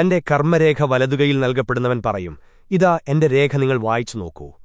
തന്റെ കർമ്മരേഖ വലതുകയിൽ നൽകപ്പെടുന്നവൻ പറയും ഇതാ എന്റെ രേഖ നിങ്ങൾ വായിച്ചു നോക്കൂ.